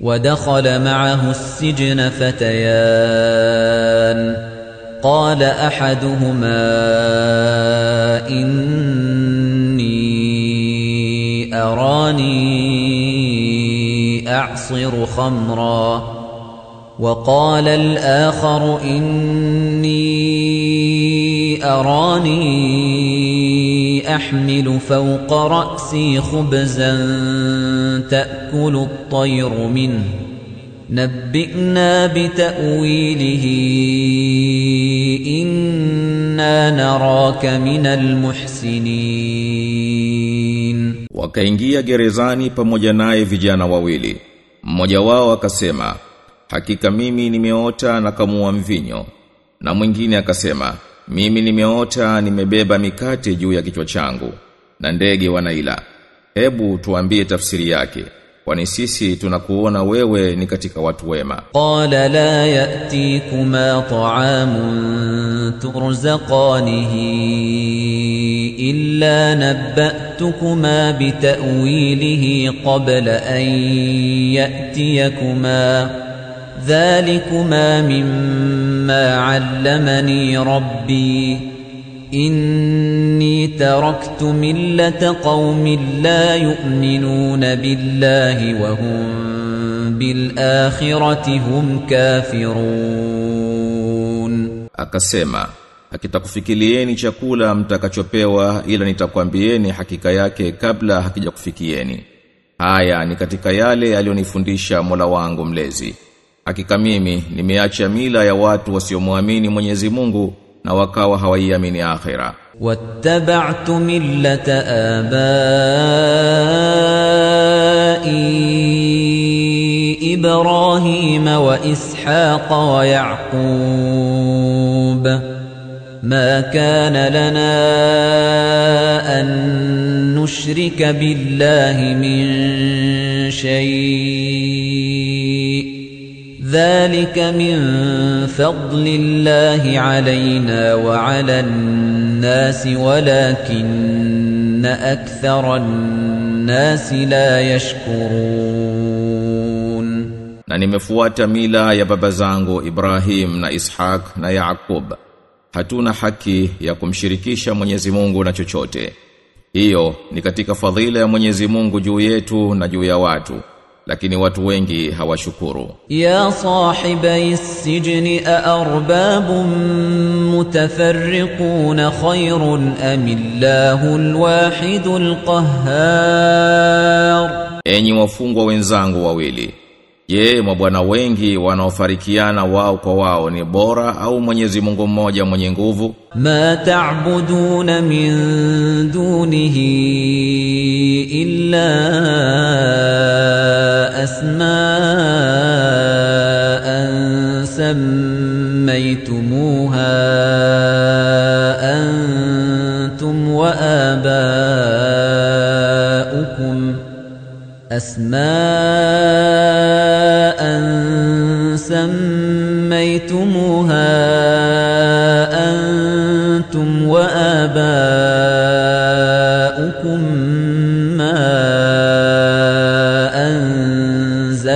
ودخل معه السجن فتيان. قال أحدهما إني أراني أعصر خمرا. وقال الآخر إني أراني أحمل فوق رأسي خبزا تاكل الطير منه نبئنا بتاويله انا نراك من المحسنين Wakaingia gerezani pamoja naye vijana wawili. Mmoja wao akasema, "Hakika mimi nimeota na kamua mvinyo." Na mwingine akasema, "Mimi nimeota nimebeba mikate juu ya kichwa changu na ndege wanaila." hebu tuambie tafsiri yake kwani sisi tunakuona wewe ni katika watu wema. Qala la yatikuma ta'amun turzaqanihi illa nabbatukuma bitawilihi qabla an yatikuma dhalikuma mimma allamani rabbi. إني تركت ملة قوم لا يؤمنون بالله وهم بالآخرة هم كافرون Akasema, "Hakitakufikilieni chakula mtakachopewa ila nitakwambieni hakika yake kabla hakijakufikieni." Haya ni katika yale aliyonifundisha Mola wangu mlezi. Hakika mimi nimeacha mila ya watu wasiomwamini Mwenyezi Mungu na wakawa hawaiamini akhira wattaba'tu millata abai ibrahim wa ishaq wa yaqub ما كان لنا أن نشرك بالله من شيء ذلك من فضل الله علينا وعلى الناس ولكن أكثر الناس لا يشكرون Na nimefuata mila ya baba zangu Ibrahim na Ishaq na Yaakub. Hatuna haki ya kumshirikisha Mwenyezi Mungu na chochote. Hiyo ni katika fadhila ya Mwenyezi Mungu juu yetu na juu ya watu. lakini watu wengi hawashukuru. Ya sahibai sijni aarbabun mutafarriqun khairun am illahu alwahidul alqahhar. enyi wafungwa wenzangu wawili, je, mabwana wengi wanaofarikiana wao kwa wao ni bora au Mwenyezi Mungu mmoja mwenye nguvu? Ma ta'buduna min dunihi illa أسماء سميتموها أنتم وآباؤكم أسماء سميتموها أنتم وآباؤكم ما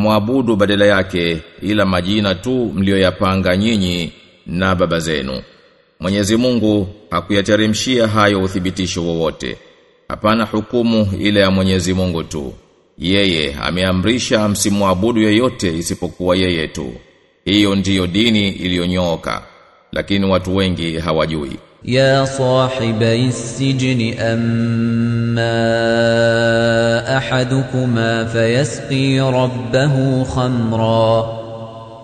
Amwabudu badala yake ila majina tu mlioyapanga nyinyi na baba zenu. Mwenyezi Mungu hakuyateremshia hayo uthibitisho wowote. Hapana hukumu ile ya Mwenyezi Mungu tu. Yeye ameamrisha msimwabudu yeyote isipokuwa yeye tu. Hiyo ndiyo dini iliyonyooka. Lakini watu wengi hawajui. يا صاحبي السجن أما أحدكما فيسقي ربه خمرا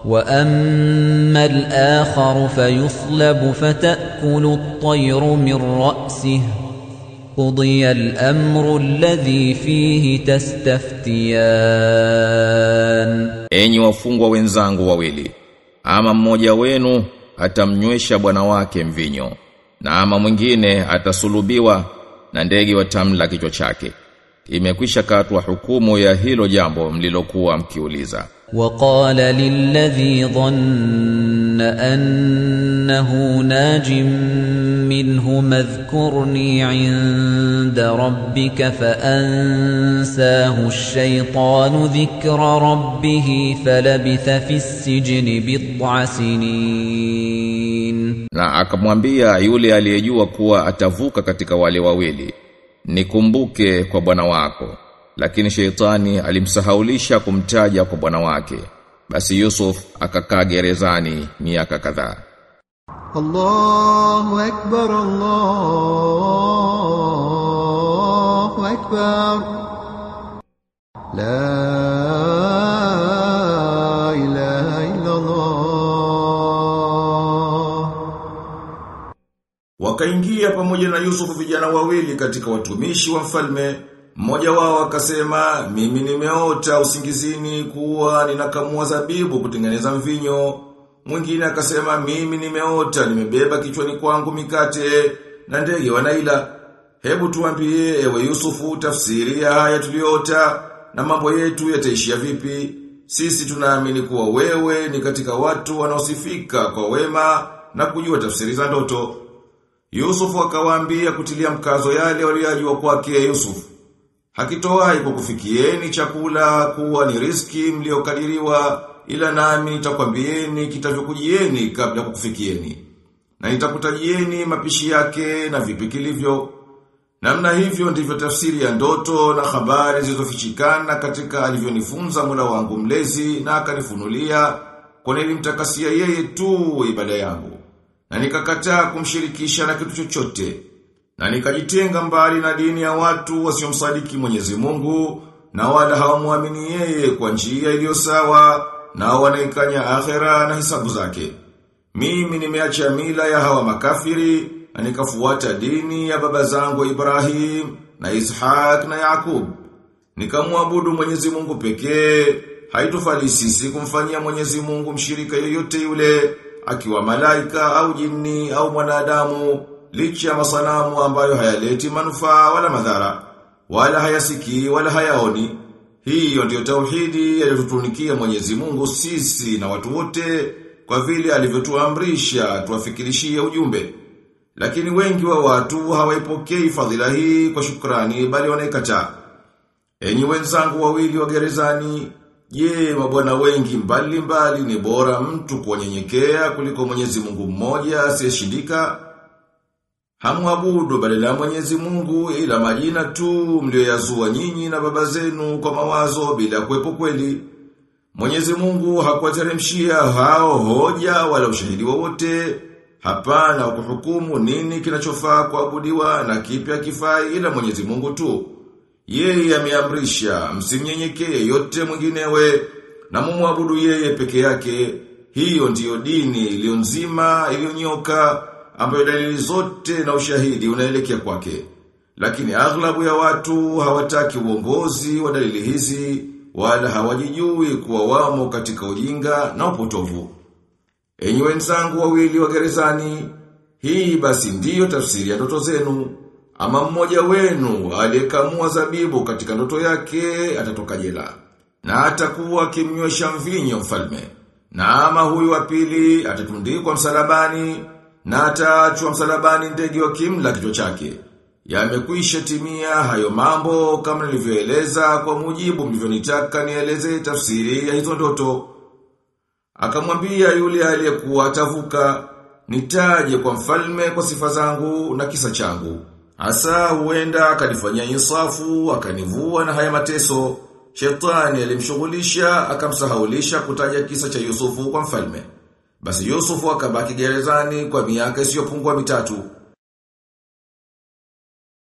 وأما الآخر فيصلب فتأكل الطير من رأسه. قضي الأمر الذي فيه تستفتيان. Enyi wafungwa wenzangu wawili ama mmoja wenu atamnywesha bwana wake mvinyo. na ama mwingine atasulubiwa na ndege watamla kichwa chake imekwisha katwa hukumu ya hilo jambo mlilokuwa mkiuliza وقال للذي ظن أنه ناج منه اذكرني عند ربك فأنساه الشيطان ذكر ربه فلبث في السجن بضع سنين na akamwambia yule aliyejua kuwa atavuka katika wale wawili nikumbuke kwa bwana wako. Lakini sheitani alimsahaulisha kumtaja kwa bwana wake. Basi Yusuf akakaa gerezani miaka kadhaa. Allahu akbar Allahu akbar. La Wakaingia pamoja na Yusufu vijana wawili katika watumishi wa mfalme. Mmoja wao akasema, mimi nimeota usingizini kuwa ninakamua zabibu kutengeneza mvinyo. Mwingine akasema, mimi nimeota nimebeba kichwani kwangu mikate na ndege wanaila. Hebu tuambie ewe Yusufu tafsiri ya haya tuliota na mambo yetu yataishia vipi? Sisi tunaamini kuwa wewe ni katika watu wanaosifika kwa wema na kujua tafsiri za ndoto. Yusufu akawaambia kutilia mkazo yale waliyajua kwake Yusufu. Hakitoai kukufikieni chakula kuwa ni riski mliokadiriwa ila nami nitakwambieni kitavyokujieni kabla kukufikieni. Na nitakutajieni mapishi yake na vipi kilivyo. Namna hivyo ndivyo tafsiri ya ndoto na habari zilizofichikana katika alivyonifunza Mola wangu mlezi na akanifunulia kwa nilimtakasia yeye tu ibada yangu. Na nikakataa kumshirikisha na kitu chochote. Na nikajitenga mbali na dini ya watu wasiomsadiki Mwenyezi Mungu na wala hawamwamini yeye kwa njia iliyo sawa na wanaikanya akhera na hisabu zake. Mimi nimeacha mila ya hawa makafiri na nikafuata dini ya baba zangu Ibrahim na Ishaq na Yakub. Nikamwabudu Mwenyezi Mungu pekee. Haitufali sisi kumfanyia Mwenyezi Mungu mshirika yoyote yule akiwa malaika au jini au mwanadamu licha ya masanamu ambayo hayaleti manufaa wala madhara wala hayasikii wala hayaoni. Hiyo ndiyo tauhidi aliyotutunikia Mwenyezi Mungu sisi na watu wote kwa vile alivyotuamrisha tuwafikirishie ujumbe. Lakini wengi wa watu hawaipokei fadhila hii kwa shukrani bali wanaikataa. Enyi wenzangu wawili wa gerezani, je, mabwana wengi mbali mbali ni bora mtu kuonyenyekea kuliko Mwenyezi Mungu mmoja asiyeshindika? Hamuabudu badala Mwenyezi Mungu ila majina tu mlioyazua nyinyi na baba zenu kwa mawazo bila kuwepo kweli. Mwenyezi Mungu hakuwateremshia hao hoja wala ushahidi wowote. Hapana kuhukumu nini kinachofaa kuabudiwa na kipya kifai ila Mwenyezi Mungu tu. Yeye ameamrisha msimnyenyekee yote mwinginewe na mumwabudu yeye peke yake. Hiyo ndiyo dini iliyo nzima iliyonyoka ambayo dalili zote na ushahidi unaelekea kwake. Lakini aghlabu ya watu hawataki uongozi wa dalili hizi wala hawajijui kuwa wamo katika ujinga na upotovu. Enyi wenzangu wawili wa gerezani, hii basi ndiyo tafsiri ya ndoto zenu. Ama mmoja wenu aliyekamua zabibu katika ndoto yake atatoka jela. Na atakuwa akimnywesha mvinyo mfalme. Na ama huyu wa pili atatundikwa msalabani na ataachwa msalabani ndege wa kimla kichwa chake. Yamekwisha timia hayo mambo kama nilivyoeleza kwa mujibu mlivyonitaka nieleze tafsiri ya hizo ndoto. Akamwambia yule aliyekuwa atavuka, nitaje kwa mfalme kwa sifa zangu na kisa changu. Asa huenda akanifanyia insafu, akanivua na haya mateso. Shetani alimshughulisha, akamsahaulisha kutaja kisa cha Yusufu kwa mfalme. Basi Yusufu akabaki gerezani kwa miaka isiyopungua mitatu.